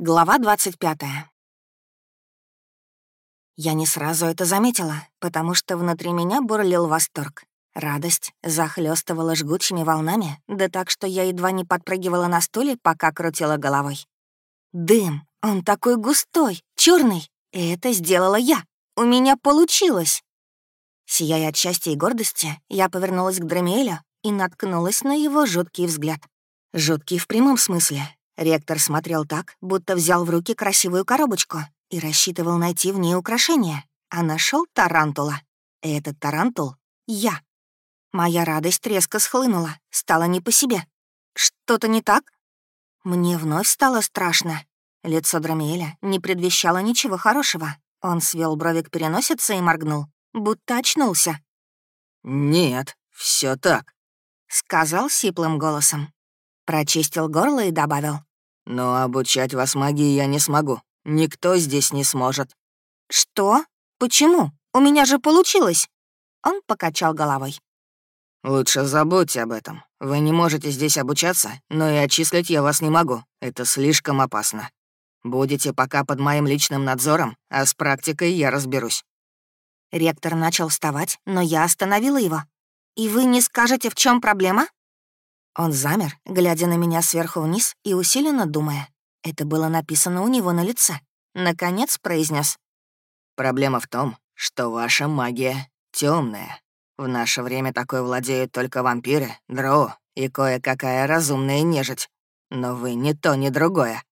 Глава 25. Я не сразу это заметила, потому что внутри меня бурлил восторг. Радость захлестывала жгучими волнами, да так, что я едва не подпрыгивала на стуле, пока крутила головой. Дым, он такой густой, черный, и это сделала я. У меня получилось. Сияя от счастья и гордости, я повернулась к Драмиэлю и наткнулась на его жуткий взгляд. Жуткий в прямом смысле, Ректор смотрел так, будто взял в руки красивую коробочку и рассчитывал найти в ней украшение, а нашел тарантула. Этот тарантул — я. Моя радость резко схлынула, стало не по себе. Что-то не так? Мне вновь стало страшно. Лицо Драмиэля не предвещало ничего хорошего. Он свел брови к переносице и моргнул, будто очнулся. «Нет, все так», — сказал сиплым голосом. Прочистил горло и добавил. Но обучать вас магии я не смогу. Никто здесь не сможет». «Что? Почему? У меня же получилось!» Он покачал головой. «Лучше забудьте об этом. Вы не можете здесь обучаться, но и отчислить я вас не могу. Это слишком опасно. Будете пока под моим личным надзором, а с практикой я разберусь». Ректор начал вставать, но я остановила его. «И вы не скажете, в чем проблема?» Он замер, глядя на меня сверху вниз и усиленно думая. Это было написано у него на лице. Наконец произнес: «Проблема в том, что ваша магия темная. В наше время такой владеют только вампиры, дроу и кое-какая разумная нежить. Но вы ни то, ни другое».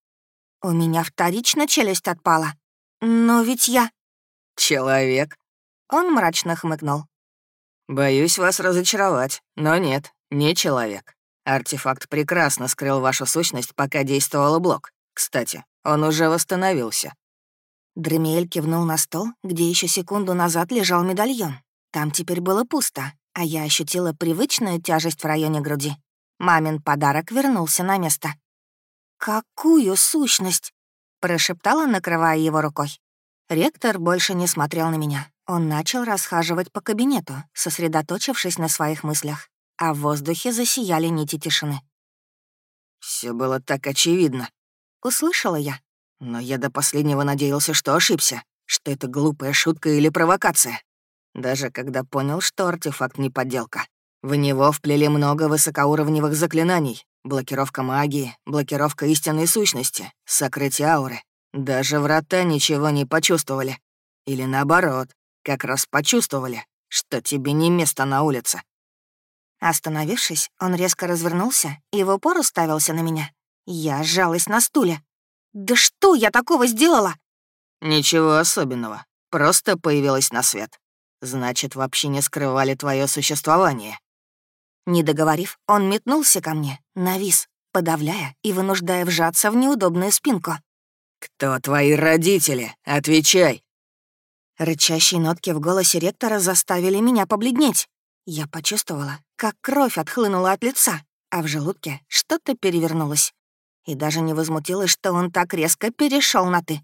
«У меня вторично челюсть отпала. Но ведь я...» «Человек?» Он мрачно хмыкнул. «Боюсь вас разочаровать, но нет, не человек. Артефакт прекрасно скрыл вашу сущность, пока действовал блок. Кстати, он уже восстановился». Дремиэль кивнул на стол, где еще секунду назад лежал медальон. Там теперь было пусто, а я ощутила привычную тяжесть в районе груди. Мамин подарок вернулся на место. «Какую сущность?» — прошептала, накрывая его рукой. Ректор больше не смотрел на меня. Он начал расхаживать по кабинету, сосредоточившись на своих мыслях а в воздухе засияли нити тишины. Все было так очевидно», — услышала я. «Но я до последнего надеялся, что ошибся, что это глупая шутка или провокация. Даже когда понял, что артефакт не подделка. В него вплели много высокоуровневых заклинаний, блокировка магии, блокировка истинной сущности, сокрытие ауры. Даже врата ничего не почувствовали. Или наоборот, как раз почувствовали, что тебе не место на улице. Остановившись, он резко развернулся и в упор уставился на меня. Я сжалась на стуле. «Да что я такого сделала?» «Ничего особенного. Просто появилась на свет. Значит, вообще не скрывали твое существование». Не договорив, он метнулся ко мне, навис, подавляя и вынуждая вжаться в неудобную спинку. «Кто твои родители? Отвечай!» Рычащие нотки в голосе ректора заставили меня побледнеть. Я почувствовала, как кровь отхлынула от лица, а в желудке что-то перевернулось. И даже не возмутилась, что он так резко перешел на «ты».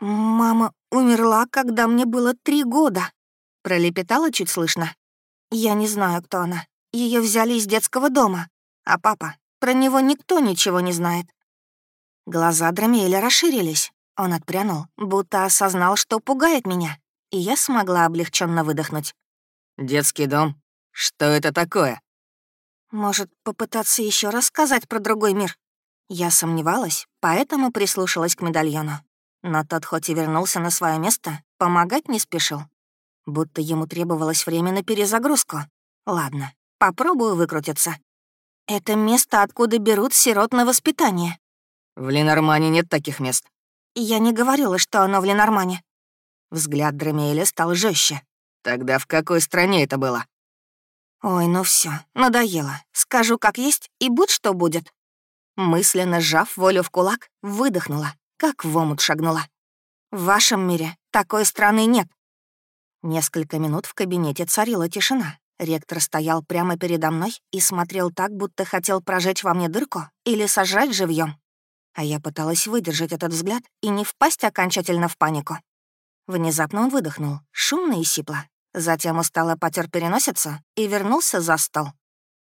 «Мама умерла, когда мне было три года», — пролепетала чуть слышно. «Я не знаю, кто она. Ее взяли из детского дома. А папа, про него никто ничего не знает». Глаза Драмиэля расширились. Он отпрянул, будто осознал, что пугает меня, и я смогла облегченно выдохнуть. «Детский дом? Что это такое?» «Может, попытаться еще раз сказать про другой мир?» Я сомневалась, поэтому прислушалась к медальону. Но тот хоть и вернулся на свое место, помогать не спешил. Будто ему требовалось время на перезагрузку. Ладно, попробую выкрутиться. Это место, откуда берут сирот на воспитание. В Ленормане нет таких мест. Я не говорила, что оно в Ленормане. Взгляд Драмиэля стал жестче. Тогда в какой стране это было? Ой, ну все, надоело. Скажу как есть, и будь что будет. Мысленно сжав волю в кулак, выдохнула, как в омут шагнула. В вашем мире такой страны нет. Несколько минут в кабинете царила тишина. Ректор стоял прямо передо мной и смотрел так, будто хотел прожечь во мне дырку или сожрать живьем. А я пыталась выдержать этот взгляд и не впасть окончательно в панику. Внезапно он выдохнул, шумно и сипло. Затем устало потер переносицу и вернулся за стол.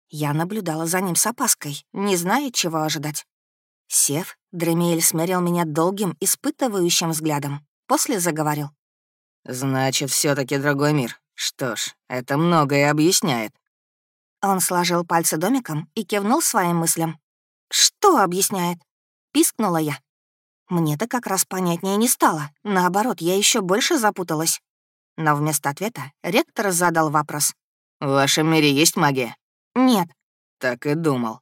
Я наблюдала за ним с опаской, не зная, чего ожидать. Сев, Дремиэль смерил меня долгим, испытывающим взглядом. После заговорил. «Значит, все таки другой мир. Что ж, это многое объясняет». Он сложил пальцы домиком и кивнул своим мыслям. «Что объясняет?» — пискнула я. Мне-то как раз понятнее не стало. Наоборот, я еще больше запуталась. Но вместо ответа ректор задал вопрос. «В вашем мире есть магия?» «Нет». «Так и думал».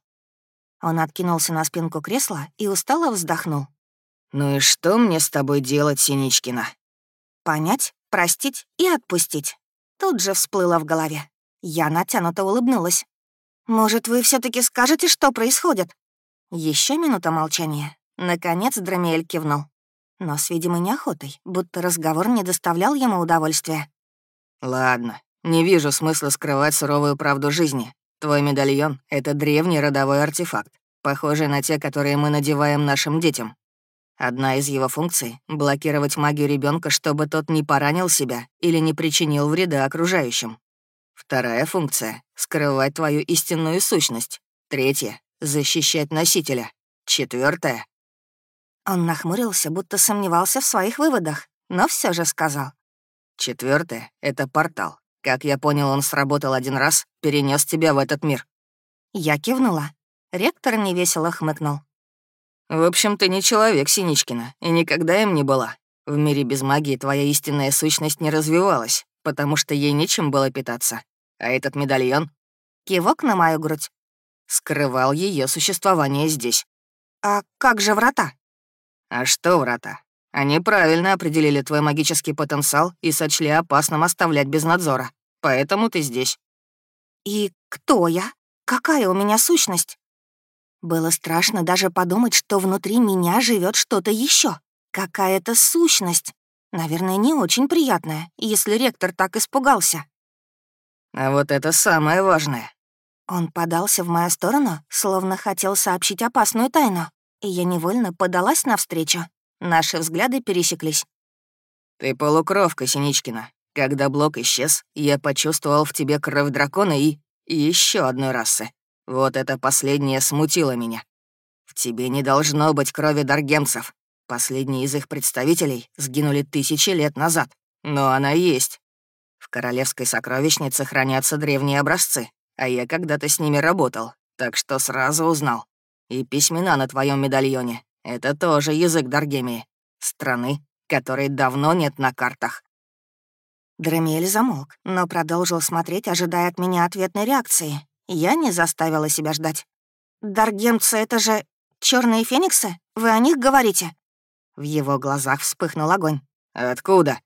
Он откинулся на спинку кресла и устало вздохнул. «Ну и что мне с тобой делать, Синичкина?» «Понять, простить и отпустить». Тут же всплыло в голове. Я натянуто улыбнулась. «Может, вы все таки скажете, что происходит?» Еще минута молчания. Наконец Драмиэль кивнул. Но с видимой неохотой, будто разговор не доставлял ему удовольствия. «Ладно, не вижу смысла скрывать суровую правду жизни. Твой медальон — это древний родовой артефакт, похожий на те, которые мы надеваем нашим детям. Одна из его функций — блокировать магию ребенка, чтобы тот не поранил себя или не причинил вреда окружающим. Вторая функция — скрывать твою истинную сущность. Третья — защищать носителя. Четвертая он нахмурился, будто сомневался в своих выводах, но все же сказал. Четвертое — это портал. Как я понял, он сработал один раз, перенес тебя в этот мир. Я кивнула. Ректор невесело хмыкнул. В общем, ты не человек, Синичкина, и никогда им не была. В мире без магии твоя истинная сущность не развивалась, потому что ей нечем было питаться. А этот медальон... Кивок на мою грудь. Скрывал ее существование здесь. А как же врата? А что врата? Они правильно определили твой магический потенциал и сочли опасным оставлять без надзора. Поэтому ты здесь. И кто я? Какая у меня сущность? Было страшно даже подумать, что внутри меня живет что-то еще. Какая-то сущность. Наверное, не очень приятная, если ректор так испугался. А вот это самое важное. Он подался в мою сторону, словно хотел сообщить опасную тайну и я невольно подалась навстречу. Наши взгляды пересеклись. «Ты полукровка, Синичкина. Когда блок исчез, я почувствовал в тебе кровь дракона и... еще одной расы. Вот это последнее смутило меня. В тебе не должно быть крови даргемцев. Последние из их представителей сгинули тысячи лет назад. Но она есть. В королевской сокровищнице хранятся древние образцы, а я когда-то с ними работал, так что сразу узнал. И письмена на твоем медальоне — это тоже язык Даргемии, страны, которой давно нет на картах». Дремель замолк, но продолжил смотреть, ожидая от меня ответной реакции. Я не заставила себя ждать. «Даргемцы — это же черные фениксы? Вы о них говорите?» В его глазах вспыхнул огонь. «Откуда?»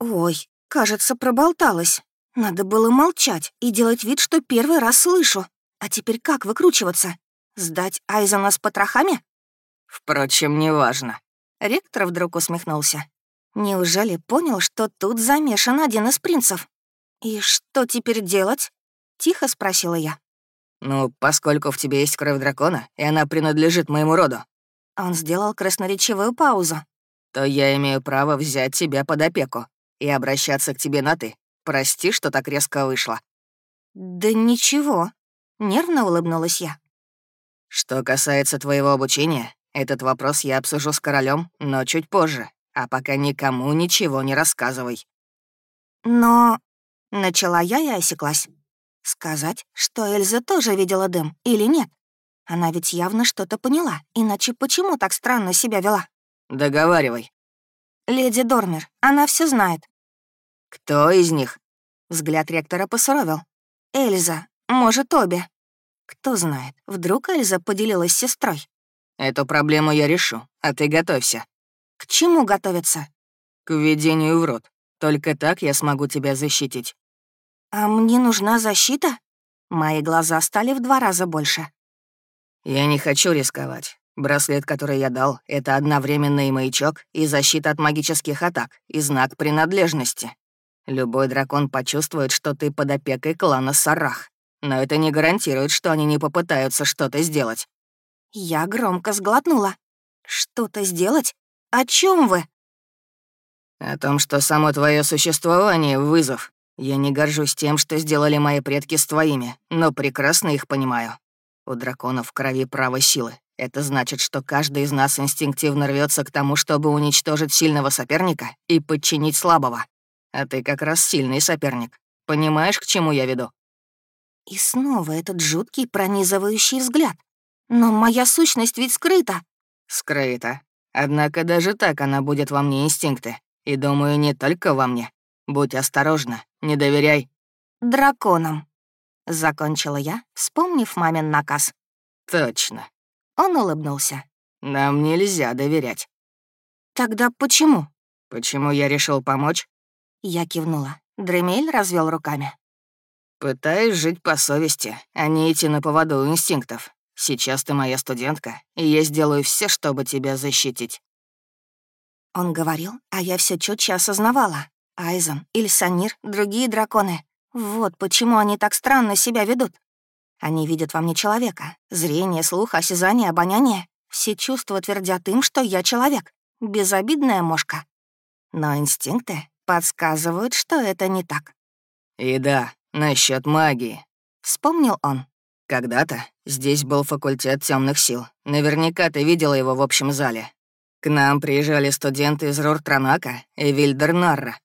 «Ой, кажется, проболталась. Надо было молчать и делать вид, что первый раз слышу. А теперь как выкручиваться? Сдать Айзена с потрохами? Впрочем, неважно. Ректор вдруг усмехнулся. Неужели понял, что тут замешан один из принцев? «И что теперь делать?» — тихо спросила я. «Ну, поскольку в тебе есть кровь дракона, и она принадлежит моему роду». Он сделал красноречивую паузу. «То я имею право взять тебя под опеку и обращаться к тебе на «ты». Прости, что так резко вышло». «Да ничего», — нервно улыбнулась я. Что касается твоего обучения, этот вопрос я обсужу с королем, но чуть позже, а пока никому ничего не рассказывай. Но... Начала я и осеклась. Сказать, что Эльза тоже видела дым или нет? Она ведь явно что-то поняла, иначе почему так странно себя вела? Договаривай. Леди Дормер, она все знает. Кто из них? Взгляд ректора посуровил. Эльза, может, обе. Кто знает, вдруг Эльза поделилась с сестрой. Эту проблему я решу, а ты готовься. К чему готовиться? К введению в рот. Только так я смогу тебя защитить. А мне нужна защита? Мои глаза стали в два раза больше. Я не хочу рисковать. Браслет, который я дал, — это одновременный маячок и защита от магических атак, и знак принадлежности. Любой дракон почувствует, что ты под опекой клана Сарах. Но это не гарантирует, что они не попытаются что-то сделать. Я громко сглотнула. Что-то сделать? О чем вы? О том, что само твое существование — вызов. Я не горжусь тем, что сделали мои предки с твоими, но прекрасно их понимаю. У драконов в крови право силы. Это значит, что каждый из нас инстинктивно рвется к тому, чтобы уничтожить сильного соперника и подчинить слабого. А ты как раз сильный соперник. Понимаешь, к чему я веду?» И снова этот жуткий пронизывающий взгляд. «Но моя сущность ведь скрыта». «Скрыта. Однако даже так она будет во мне инстинкты. И думаю, не только во мне. Будь осторожна, не доверяй». «Драконам», — закончила я, вспомнив мамин наказ. «Точно. Он улыбнулся. «Нам нельзя доверять». «Тогда почему?» «Почему я решил помочь?» Я кивнула. Дремель развел руками. «Пытаюсь жить по совести, а не идти на поводу инстинктов. Сейчас ты моя студентка, и я сделаю все, чтобы тебя защитить». Он говорил, а я все четче осознавала. Айзон, Ильсанир, другие драконы. Вот почему они так странно себя ведут. Они видят во мне человека. Зрение, слух, осязание, обоняние. Все чувства твердят им, что я человек. Безобидная мошка. Но инстинкты подсказывают, что это не так. «И да, насчет магии», — вспомнил он. «Когда-то здесь был факультет темных сил. Наверняка ты видела его в общем зале. К нам приезжали студенты из Руртранака и Вильдернарра».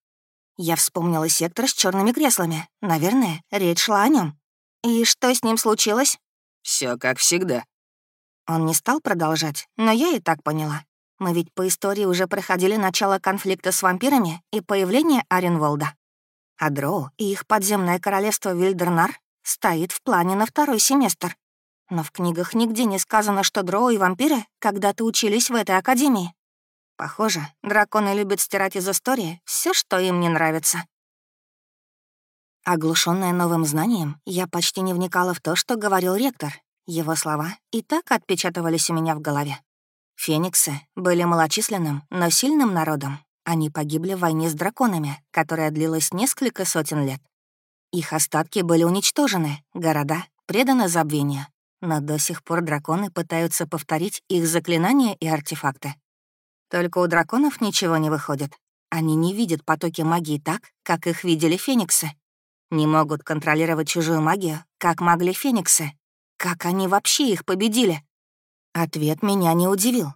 Я вспомнила сектор с черными креслами. Наверное, речь шла о нем. «И что с ним случилось?» Все как всегда». Он не стал продолжать, но я и так поняла. Мы ведь по истории уже проходили начало конфликта с вампирами и появление Аренволда. А Дроу и их подземное королевство Вильдернар стоит в плане на второй семестр. Но в книгах нигде не сказано, что Дроу и вампиры когда-то учились в этой академии. Похоже, драконы любят стирать из истории все, что им не нравится. Оглушенная новым знанием, я почти не вникала в то, что говорил ректор. Его слова и так отпечатывались у меня в голове. Фениксы были малочисленным, но сильным народом. Они погибли в войне с драконами, которая длилась несколько сотен лет. Их остатки были уничтожены, города преданы забвению. Но до сих пор драконы пытаются повторить их заклинания и артефакты. Только у драконов ничего не выходит. Они не видят потоки магии так, как их видели фениксы. Не могут контролировать чужую магию, как могли фениксы. Как они вообще их победили? Ответ меня не удивил.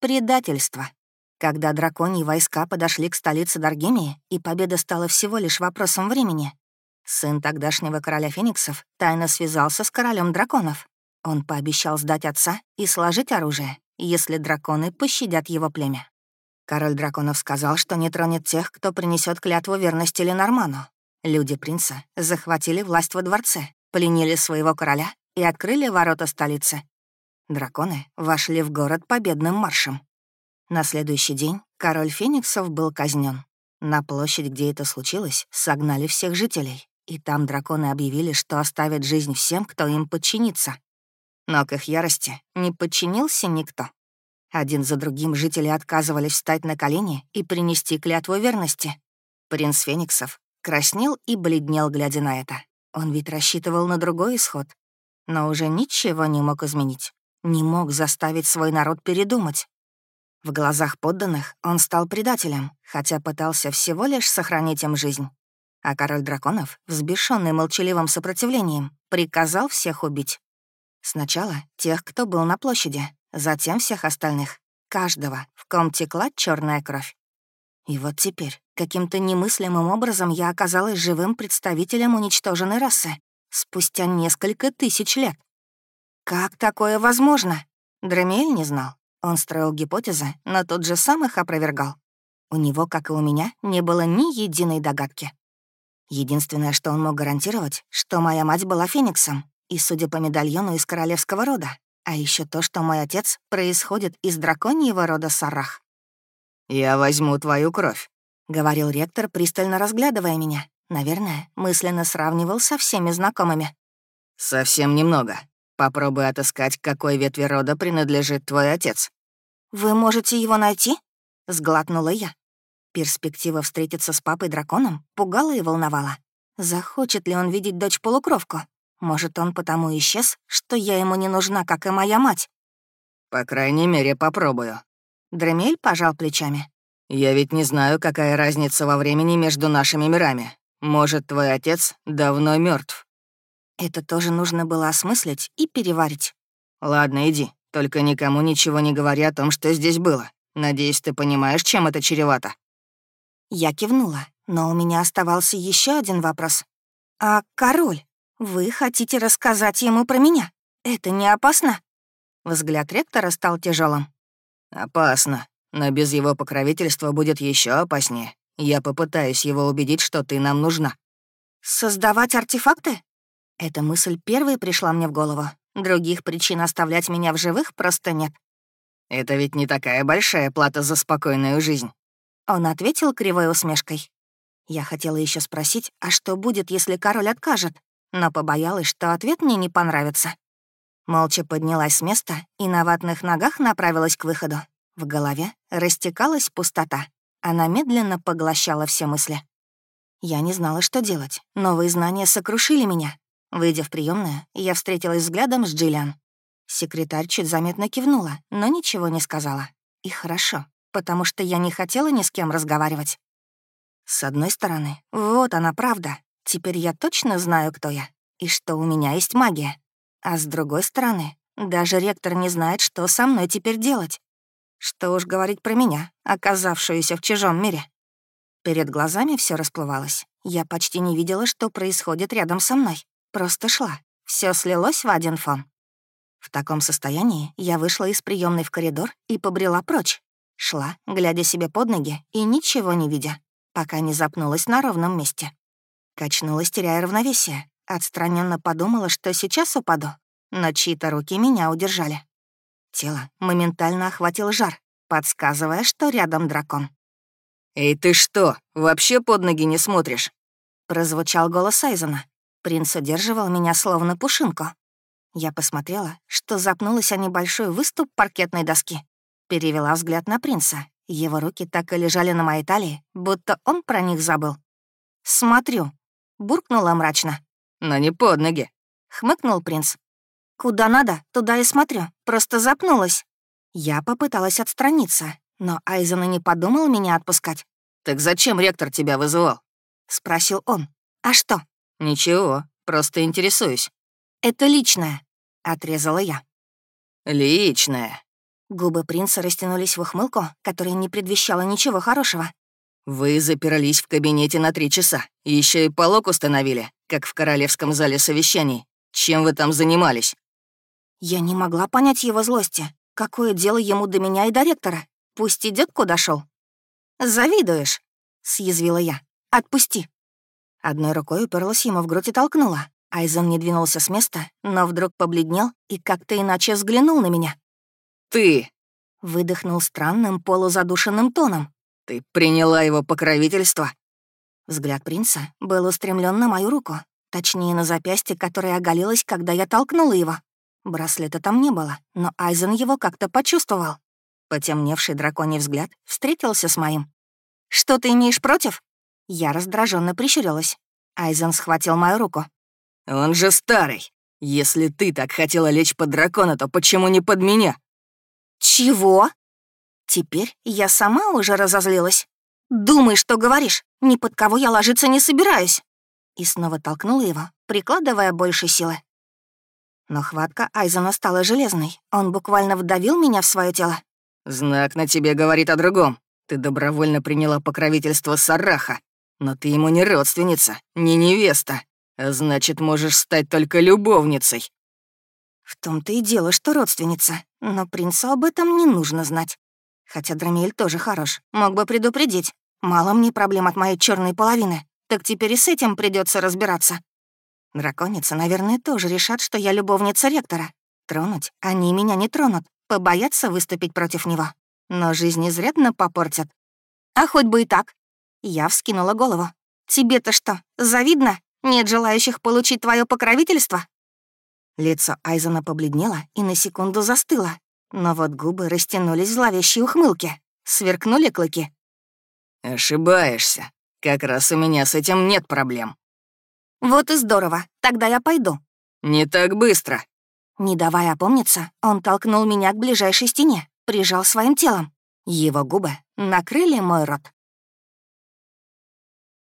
Предательство. Когда драконьи войска подошли к столице Даргемии, и победа стала всего лишь вопросом времени, сын тогдашнего короля фениксов тайно связался с королем драконов. Он пообещал сдать отца и сложить оружие, если драконы пощадят его племя. Король драконов сказал, что не тронет тех, кто принесет клятву верности Ленорману, Люди принца захватили власть во дворце, пленили своего короля и открыли ворота столицы. Драконы вошли в город победным маршем. На следующий день король Фениксов был казнен. На площадь, где это случилось, согнали всех жителей, и там драконы объявили, что оставят жизнь всем, кто им подчинится. Но к их ярости не подчинился никто. Один за другим жители отказывались встать на колени и принести клятву верности. Принц Фениксов Краснел и бледнел, глядя на это. Он ведь рассчитывал на другой исход. Но уже ничего не мог изменить. Не мог заставить свой народ передумать. В глазах подданных он стал предателем, хотя пытался всего лишь сохранить им жизнь. А король драконов, взбешенный молчаливым сопротивлением, приказал всех убить. Сначала тех, кто был на площади, затем всех остальных, каждого, в ком текла черная кровь. И вот теперь каким-то немыслимым образом я оказалась живым представителем уничтоженной расы спустя несколько тысяч лет. Как такое возможно? Драмель не знал. Он строил гипотезы, но тот же сам их опровергал. У него, как и у меня, не было ни единой догадки. Единственное, что он мог гарантировать, что моя мать была фениксом, и, судя по медальону, из королевского рода, а еще то, что мой отец происходит из драконьего рода Сарах. «Я возьму твою кровь», — говорил ректор, пристально разглядывая меня. Наверное, мысленно сравнивал со всеми знакомыми. «Совсем немного. Попробуй отыскать, к какой ветви рода принадлежит твой отец». «Вы можете его найти?» — сглотнула я. Перспектива встретиться с папой-драконом пугала и волновала. Захочет ли он видеть дочь-полукровку? Может, он потому исчез, что я ему не нужна, как и моя мать? «По крайней мере, попробую», Дремель пожал плечами. «Я ведь не знаю, какая разница во времени между нашими мирами. Может, твой отец давно мертв. Это тоже нужно было осмыслить и переварить. «Ладно, иди, Только никому ничего не говори о том, что здесь было. Надеюсь, ты понимаешь, чем это чревато». Я кивнула, но у меня оставался еще один вопрос. «А король, вы хотите рассказать ему про меня? Это не опасно?» Взгляд ректора стал тяжелым. «Опасно, но без его покровительства будет еще опаснее. Я попытаюсь его убедить, что ты нам нужна». «Создавать артефакты?» Эта мысль первой пришла мне в голову. Других причин оставлять меня в живых просто нет. «Это ведь не такая большая плата за спокойную жизнь». Он ответил кривой усмешкой. Я хотела еще спросить, а что будет, если король откажет, но побоялась, что ответ мне не понравится. Молча поднялась с места и на ватных ногах направилась к выходу. В голове растекалась пустота. Она медленно поглощала все мысли. Я не знала, что делать. Новые знания сокрушили меня. Выйдя в приемную, я встретилась взглядом с Джиллиан. Секретарь чуть заметно кивнула, но ничего не сказала. И хорошо, потому что я не хотела ни с кем разговаривать. С одной стороны, вот она правда. Теперь я точно знаю, кто я, и что у меня есть магия. А с другой стороны, даже ректор не знает, что со мной теперь делать. Что уж говорить про меня, оказавшуюся в чужом мире. Перед глазами все расплывалось. Я почти не видела, что происходит рядом со мной. Просто шла. Все слилось в один фон. В таком состоянии я вышла из приемной в коридор и побрела прочь. Шла, глядя себе под ноги и ничего не видя, пока не запнулась на ровном месте. Качнулась, теряя равновесие. Отстраненно подумала, что сейчас упаду, но чьи-то руки меня удержали. Тело моментально охватил жар, подсказывая, что рядом дракон. «Эй, ты что, вообще под ноги не смотришь?» Прозвучал голос Айзена. Принц удерживал меня словно пушинку. Я посмотрела, что запнулась о небольшой выступ паркетной доски. Перевела взгляд на принца. Его руки так и лежали на моей талии, будто он про них забыл. «Смотрю», — буркнула мрачно. «Но не под ноги», — хмыкнул принц. «Куда надо, туда и смотрю. Просто запнулась». Я попыталась отстраниться, но Айзен и не подумал меня отпускать. «Так зачем ректор тебя вызывал?» — спросил он. «А что?» «Ничего, просто интересуюсь». «Это личное», — отрезала я. «Личное». Губы принца растянулись в ухмылку, которая не предвещала ничего хорошего. «Вы запирались в кабинете на три часа. Еще и полок установили, как в королевском зале совещаний. Чем вы там занимались?» Я не могла понять его злости. Какое дело ему до меня и до ректора? Пусть идет куда шел. «Завидуешь», — съязвила я. «Отпусти». Одной рукой уперлась ему в грудь и толкнула. Айзен не двинулся с места, но вдруг побледнел и как-то иначе взглянул на меня. «Ты!» — выдохнул странным полузадушенным тоном. «Ты приняла его покровительство?» Взгляд принца был устремлен на мою руку, точнее, на запястье, которое оголилось, когда я толкнула его. Браслета там не было, но Айзен его как-то почувствовал. Потемневший драконий взгляд встретился с моим. «Что ты имеешь против?» Я раздраженно прищурилась. Айзен схватил мою руку. «Он же старый. Если ты так хотела лечь под дракона, то почему не под меня?» «Чего?» Теперь я сама уже разозлилась. «Думай, что говоришь. Ни под кого я ложиться не собираюсь». И снова толкнула его, прикладывая больше силы. Но хватка Айзена стала железной. Он буквально вдавил меня в свое тело. «Знак на тебе говорит о другом. Ты добровольно приняла покровительство Сараха. Но ты ему не родственница, не невеста. Значит, можешь стать только любовницей. В том-то и дело, что родственница. Но принцу об этом не нужно знать. Хотя Драмель тоже хорош. Мог бы предупредить. Мало мне проблем от моей черной половины. Так теперь и с этим придется разбираться. Драконицы, наверное, тоже решат, что я любовница ректора. Тронуть они меня не тронут. Побоятся выступить против него. Но жизнь изрядно попортят. А хоть бы и так. Я вскинула голову. «Тебе-то что, завидно? Нет желающих получить твое покровительство?» Лицо Айзена побледнело и на секунду застыло, но вот губы растянулись в зловещей ухмылке. Сверкнули клыки. «Ошибаешься. Как раз у меня с этим нет проблем». «Вот и здорово. Тогда я пойду». «Не так быстро». Не давая опомниться, он толкнул меня к ближайшей стене, прижал своим телом. Его губы накрыли мой рот.